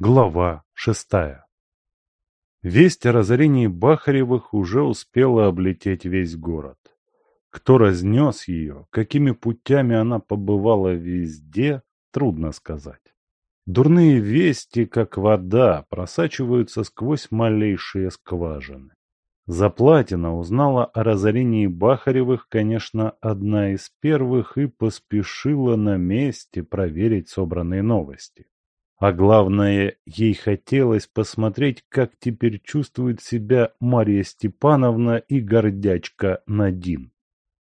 Глава шестая Весть о разорении Бахаревых уже успела облететь весь город. Кто разнес ее, какими путями она побывала везде, трудно сказать. Дурные вести, как вода, просачиваются сквозь малейшие скважины. Заплатина узнала о разорении Бахаревых, конечно, одна из первых и поспешила на месте проверить собранные новости. А главное, ей хотелось посмотреть, как теперь чувствует себя Мария Степановна и гордячка Надин.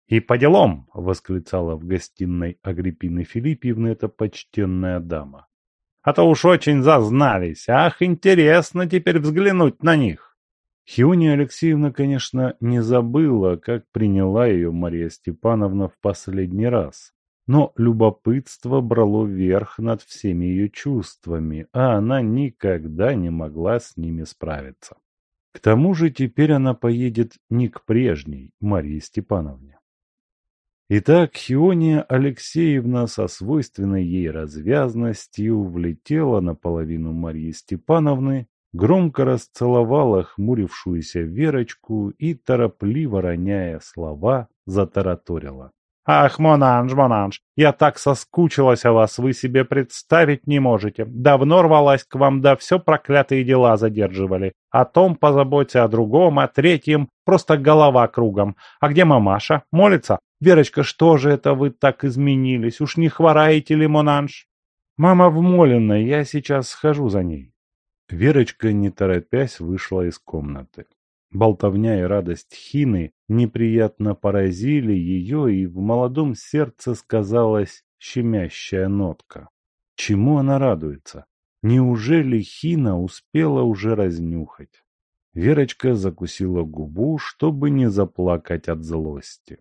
«И по делам!» — восклицала в гостиной Агриппины Филиппьевны эта почтенная дама. «А то уж очень зазнались! Ах, интересно теперь взглянуть на них!» Хиония Алексеевна, конечно, не забыла, как приняла ее Мария Степановна в последний раз. Но любопытство брало верх над всеми ее чувствами, а она никогда не могла с ними справиться. К тому же теперь она поедет не к прежней Марии Степановне. Итак, Хиония Алексеевна со свойственной ей развязностью влетела наполовину Марии Степановны, громко расцеловала хмурившуюся Верочку и, торопливо роняя слова, затараторила. «Ах, Монанж, Монанж, я так соскучилась о вас, вы себе представить не можете. Давно рвалась к вам, да все проклятые дела задерживали. О том позаботься, о другом, о третьем, просто голова кругом. А где мамаша? Молится? Верочка, что же это вы так изменились? Уж не хвораете ли, Монанж?» «Мама в я сейчас схожу за ней». Верочка, не торопясь, вышла из комнаты. Болтовня и радость Хины неприятно поразили ее, и в молодом сердце сказалась щемящая нотка. Чему она радуется? Неужели Хина успела уже разнюхать? Верочка закусила губу, чтобы не заплакать от злости.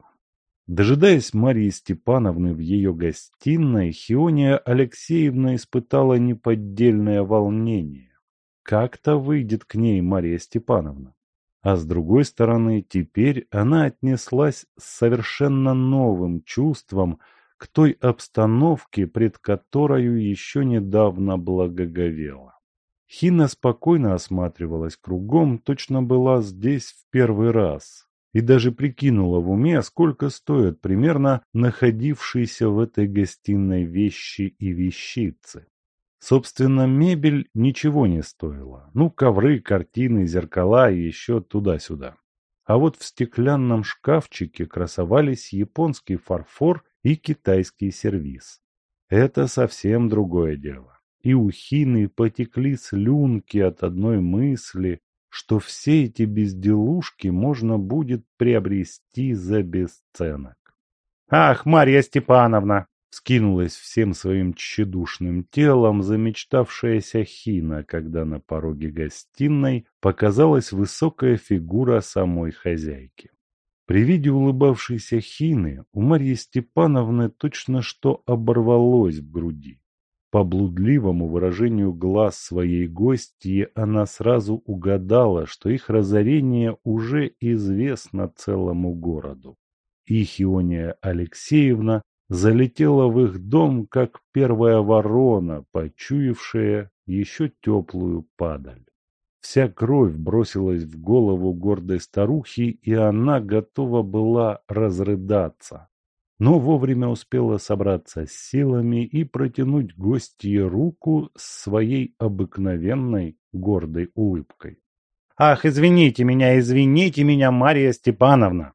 Дожидаясь Марии Степановны в ее гостиной, Хиония Алексеевна испытала неподдельное волнение. Как-то выйдет к ней Мария Степановна. А с другой стороны, теперь она отнеслась с совершенно новым чувством к той обстановке, пред которой еще недавно благоговела. Хина спокойно осматривалась кругом, точно была здесь в первый раз, и даже прикинула в уме, сколько стоят примерно находившиеся в этой гостиной вещи и вещицы. Собственно, мебель ничего не стоила. Ну, ковры, картины, зеркала и еще туда-сюда. А вот в стеклянном шкафчике красовались японский фарфор и китайский сервиз. Это совсем другое дело. И у Хины потекли слюнки от одной мысли, что все эти безделушки можно будет приобрести за бесценок. «Ах, Марья Степановна!» Скинулась всем своим тщедушным телом замечтавшаяся Хина, когда на пороге гостиной показалась высокая фигура самой хозяйки. При виде улыбавшейся Хины у Марьи Степановны точно что оборвалось в груди. По блудливому выражению глаз своей гостьи она сразу угадала, что их разорение уже известно целому городу. И Хиония Алексеевна залетела в их дом, как первая ворона, почуявшая еще теплую падаль. Вся кровь бросилась в голову гордой старухи, и она готова была разрыдаться. Но вовремя успела собраться с силами и протянуть гостье руку с своей обыкновенной гордой улыбкой. «Ах, извините меня, извините меня, Мария Степановна!»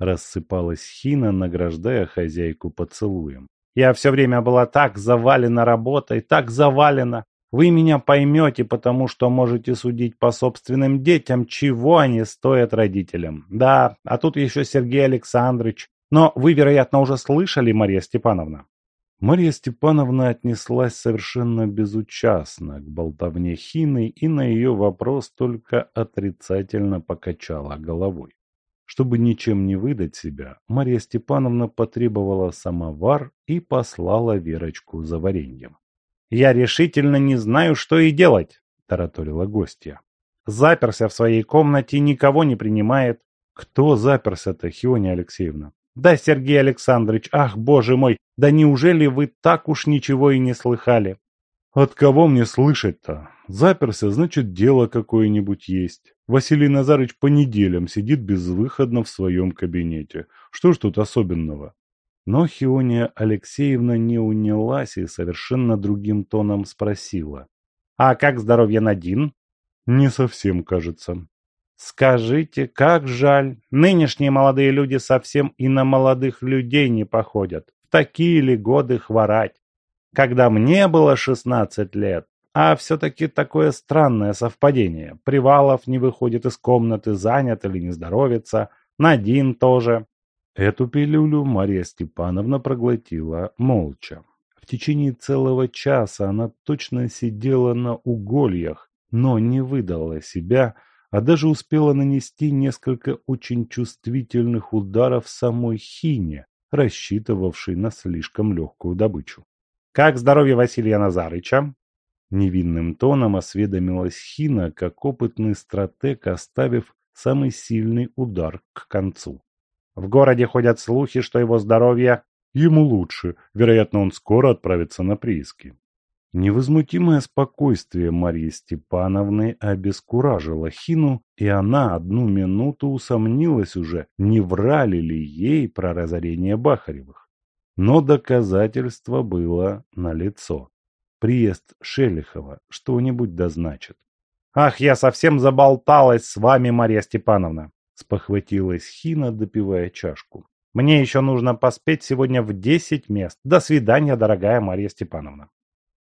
Рассыпалась Хина, награждая хозяйку поцелуем. «Я все время была так завалена работой, так завалена. Вы меня поймете, потому что можете судить по собственным детям, чего они стоят родителям. Да, а тут еще Сергей Александрович. Но вы, вероятно, уже слышали, Мария Степановна?» Мария Степановна отнеслась совершенно безучастно к болтовне Хины и на ее вопрос только отрицательно покачала головой. Чтобы ничем не выдать себя, Марья Степановна потребовала самовар и послала Верочку за вареньем. «Я решительно не знаю, что и делать», – тараторила гостья. «Заперся в своей комнате, никого не принимает». «Кто заперся-то, Хиония Алексеевна?» «Да, Сергей Александрович, ах, боже мой, да неужели вы так уж ничего и не слыхали?» От кого мне слышать-то? Заперся, значит, дело какое-нибудь есть. Василий Назарыч по неделям сидит безвыходно в своем кабинете. Что ж тут особенного? Но Хиония Алексеевна не унялась и совершенно другим тоном спросила. «А как здоровье Надин?» «Не совсем, кажется». «Скажите, как жаль. Нынешние молодые люди совсем и на молодых людей не походят. В такие ли годы хворать? когда мне было 16 лет. А все-таки такое странное совпадение. Привалов не выходит из комнаты, занят или не здоровится. Надин тоже. Эту пилюлю Мария Степановна проглотила молча. В течение целого часа она точно сидела на угольях, но не выдала себя, а даже успела нанести несколько очень чувствительных ударов самой Хине, рассчитывавшей на слишком легкую добычу. «Как здоровье Василия Назарыча?» Невинным тоном осведомилась Хина, как опытный стратег, оставив самый сильный удар к концу. «В городе ходят слухи, что его здоровье...» «Ему лучше. Вероятно, он скоро отправится на прииски». Невозмутимое спокойствие Марьи Степановны обескуражило Хину, и она одну минуту усомнилась уже, не врали ли ей про разорение Бахаревых. Но доказательство было налицо. Приезд Шелихова что-нибудь дозначит. «Ах, я совсем заболталась с вами, Марья Степановна!» спохватилась Хина, допивая чашку. «Мне еще нужно поспеть сегодня в десять мест. До свидания, дорогая Марья Степановна!»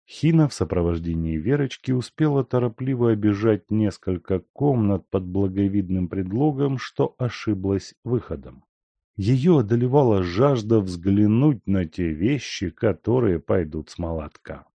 Хина в сопровождении Верочки успела торопливо обижать несколько комнат под благовидным предлогом, что ошиблась выходом. Ее одолевала жажда взглянуть на те вещи, которые пойдут с молотка.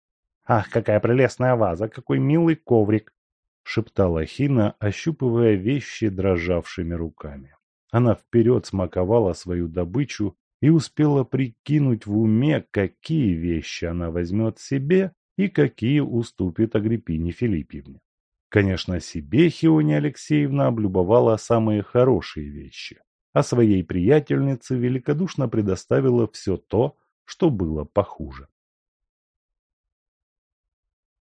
«Ах, какая прелестная ваза! Какой милый коврик!» — шептала Хина, ощупывая вещи дрожавшими руками. Она вперед смаковала свою добычу и успела прикинуть в уме, какие вещи она возьмет себе и какие уступит Агриппине Филиппьевне. Конечно, себе Хиония Алексеевна облюбовала самые хорошие вещи а своей приятельнице великодушно предоставила все то, что было похуже.